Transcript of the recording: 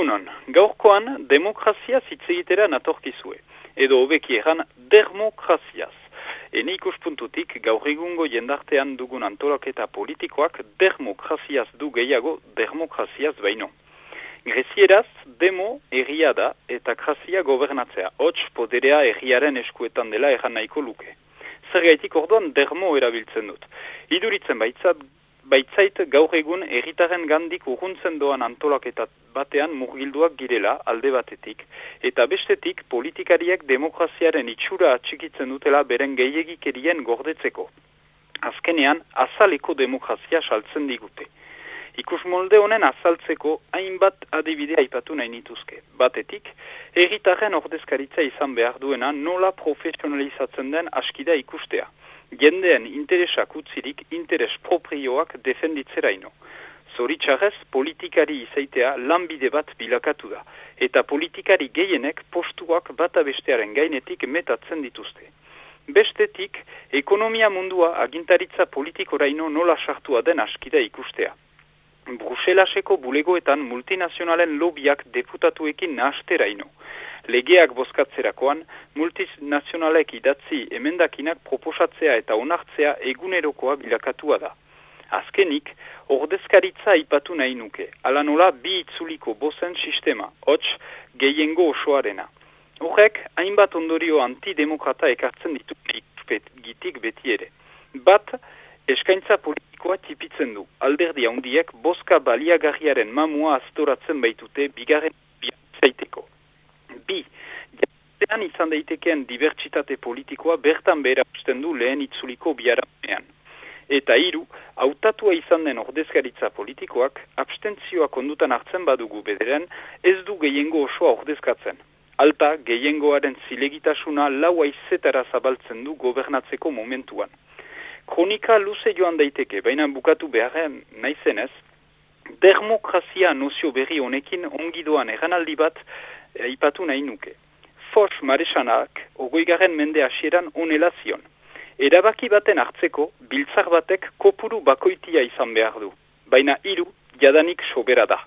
Egunon, gaurkoan demokrazia zitzegitera natorkizue, edo hobeki egan demokraziaz. Ene ikuspuntutik gaur egungo jendartean dugun antolaketa politikoak demokraziaz du gehiago demokraziaz baino. Grezieraz, demo erria da eta krazia gobernatzea, hots poderea erriaren eskuetan dela erran nahiko luke. Zer gaitik orduan dermo erabiltzen dut. Iduritzen baitzat baitzait gaur egun erritaren gandik urruntzen doan antolaketa batean murgilduak girela alde batetik, eta bestetik politikariek demokraziaren itxura atxikitzen dutela beren gehiagikerien gordetzeko. Azkenean, azaleko demokrazia saltzen digute. Ikus molde honen azaltzeko hainbat adibide aipatu nahi nituzke. Batetik, erritaren ordezkaritza izan behar duena nola profesionalizatzen den askida ikustea jendean interesak utzirik interes proprioak defenditzeraino. Zoritxarrez, politikari izaitea lanbide bat bilakatu da, eta politikari gehienek postuak bata bestearen gainetik metatzen dituzte. Bestetik, ekonomia mundua agintaritza politikoraino nola sartua den askida ikustea. Bruselaseko bulegoetan multinazionalen lobiak deputatuekin nahasteraino legeak bozkatzerakoan, multinazionalek idatzi emendakinak proposatzea eta onartzea egunerokoa bilakatua da. Azkenik, ordezkaritza ipatu nahi nuke, ala nola bi itzuliko bozen sistema, hots gehiengo osoarena. Horrek, hainbat ondorio antidemokrata ekartzen ditu gitik beti ere. Bat, eskaintza politikoa tipitzen du, alderdi handiek boska baliagarriaren mamua astoratzen baitute bigarren zaiteko bi, jatean izan daitekeen dibertsitate politikoa bertan behera usten du lehen itzuliko biaramean. Eta hiru, hautatua izan den ordezkaritza politikoak, abstentzioa kondutan hartzen badugu bederen, ez du gehiengo osoa ordezkatzen. Alta, gehiengoaren zilegitasuna lau aizetara zabaltzen du gobernatzeko momentuan. Kronika luze joan daiteke, baina bukatu beharren naizenez, demokrazia nozio berri honekin ongidoan eranaldi bat ipatu nahi nuke. Fos maresanak, ogoigaren mende hasieran onela zion. Erabaki baten hartzeko, biltzar batek kopuru bakoitia izan behar du. Baina hiru jadanik sobera da.